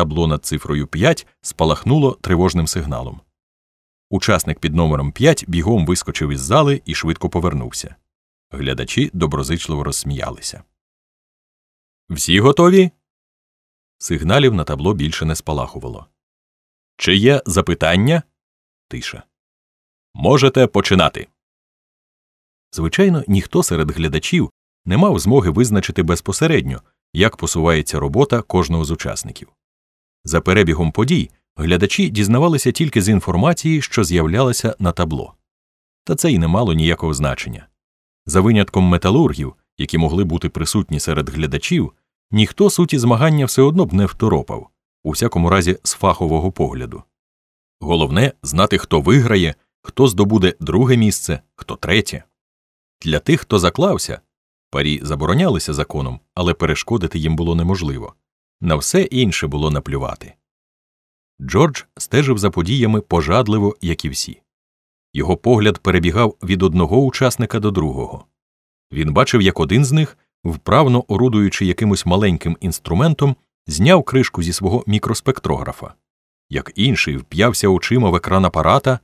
табло над цифрою 5 спалахнуло тривожним сигналом. Учасник під номером 5 бігом вискочив із зали і швидко повернувся. Глядачі доброзичливо розсміялися. Всі готові? Сигналів на табло більше не спалахувало. Чи є запитання? Тиша. Можете починати. Звичайно, ніхто серед глядачів не мав змоги визначити безпосередньо, як посувається робота кожного з учасників. За перебігом подій глядачі дізнавалися тільки з інформації, що з'являлася на табло. Та це й не мало ніякого значення. За винятком металургів, які могли бути присутні серед глядачів, ніхто суті змагання все одно б не второпав, у всякому разі з фахового погляду. Головне знати, хто виграє, хто здобуде друге місце, хто третє. Для тих, хто заклався, парі заборонялися законом, але перешкодити їм було неможливо. На все інше було наплювати. Джордж стежив за подіями пожадливо, як і всі. Його погляд перебігав від одного учасника до другого. Він бачив, як один з них, вправно орудуючи якимось маленьким інструментом, зняв кришку зі свого мікроспектрографа, як інший вп'явся очима в екран апарата,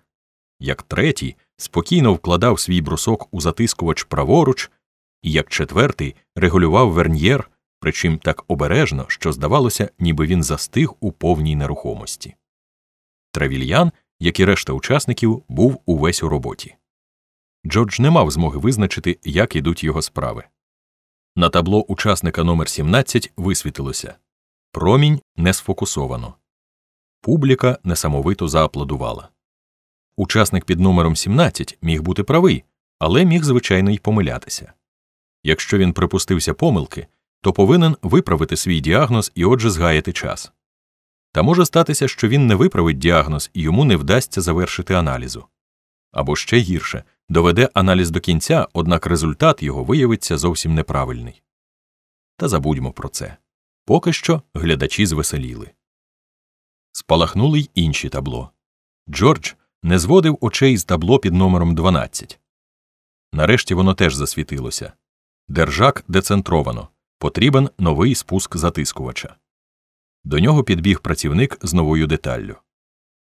як третій спокійно вкладав свій брусок у затискувач праворуч, і як четвертий регулював верньєр, причим так обережно, що здавалося, ніби він застиг у повній нерухомості. Тревільян, як і решта учасників, був увесь у роботі. Джордж не мав змоги визначити, як ідуть його справи. На табло учасника номер 17 висвітилося промінь не сфокусовано. Публіка несамовито зааплодувала. Учасник під номером 17 міг бути правий, але міг, звичайно, й помилятися. Якщо він припустився помилки, то повинен виправити свій діагноз і отже згаяти час. Та може статися, що він не виправить діагноз і йому не вдасться завершити аналізу. Або ще гірше доведе аналіз до кінця, однак результат його виявиться зовсім неправильний. Та забудьмо про це. Поки що глядачі звеселіли. Спалахнули й інші табло. Джордж не зводив очей з табло під номером 12. Нарешті воно теж засвітилося. Держак децентровано. Потрібен новий спуск затискувача. До нього підбіг працівник з новою деталлю.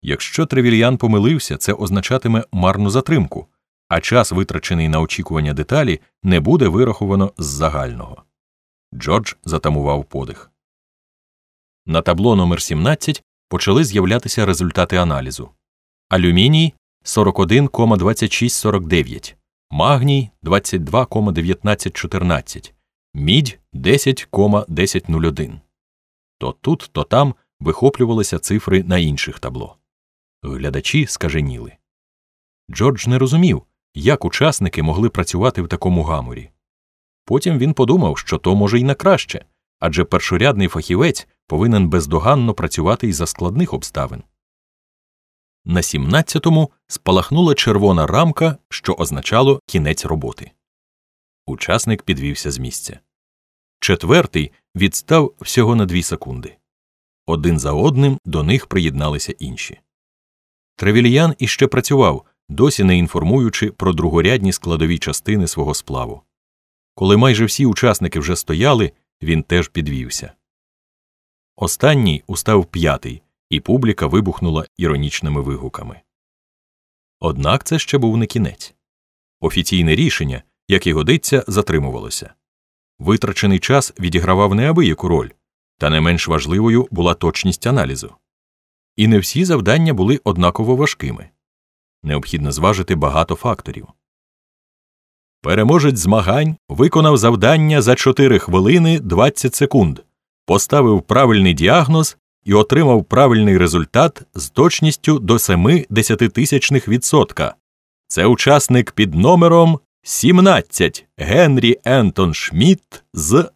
Якщо Тревільян помилився, це означатиме марну затримку, а час, витрачений на очікування деталі, не буде вираховано з загального. Джордж затамував подих. На табло номер 17 почали з'являтися результати аналізу. Алюміній 41,2649, магній 22,1914, мідь 10,1001. То тут, то там вихоплювалися цифри на інших табло. Глядачі скаженіли. Джордж не розумів, як учасники могли працювати в такому гаморі. Потім він подумав, що то може й на краще, адже першорядний фахівець повинен бездоганно працювати й за складних обставин. На 17-му спалахнула червона рамка, що означало кінець роботи. Учасник підвівся з місця. Четвертий відстав всього на дві секунди. Один за одним до них приєдналися інші. Тревільян іще працював, досі не інформуючи про другорядні складові частини свого сплаву. Коли майже всі учасники вже стояли, він теж підвівся. Останній устав п'ятий, і публіка вибухнула іронічними вигуками. Однак це ще був не кінець. Офіційне рішення, як і годиться, затримувалося. Витрачений час відігравав неабияку роль, та не менш важливою була точність аналізу. І не всі завдання були однаково важкими. Необхідно зважити багато факторів. Переможець змагань виконав завдання за 4 хвилини 20 секунд, поставив правильний діагноз і отримав правильний результат з точністю до 7 десятитисячних відсотка. Це учасник під номером 17 Генрі Ентон Шмідт з.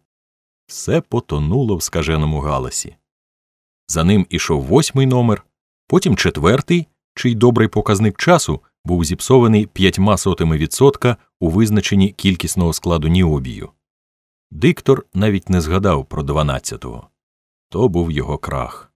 Все потонуло в скаженому галасі. За ним ішов восьмий номер, потім четвертий, чий добрий показник часу був зіпсований п'ятьма сотими відсотка у визначенні кількісного складу ніобію. Диктор навіть не згадав про дванадцятого то був його крах.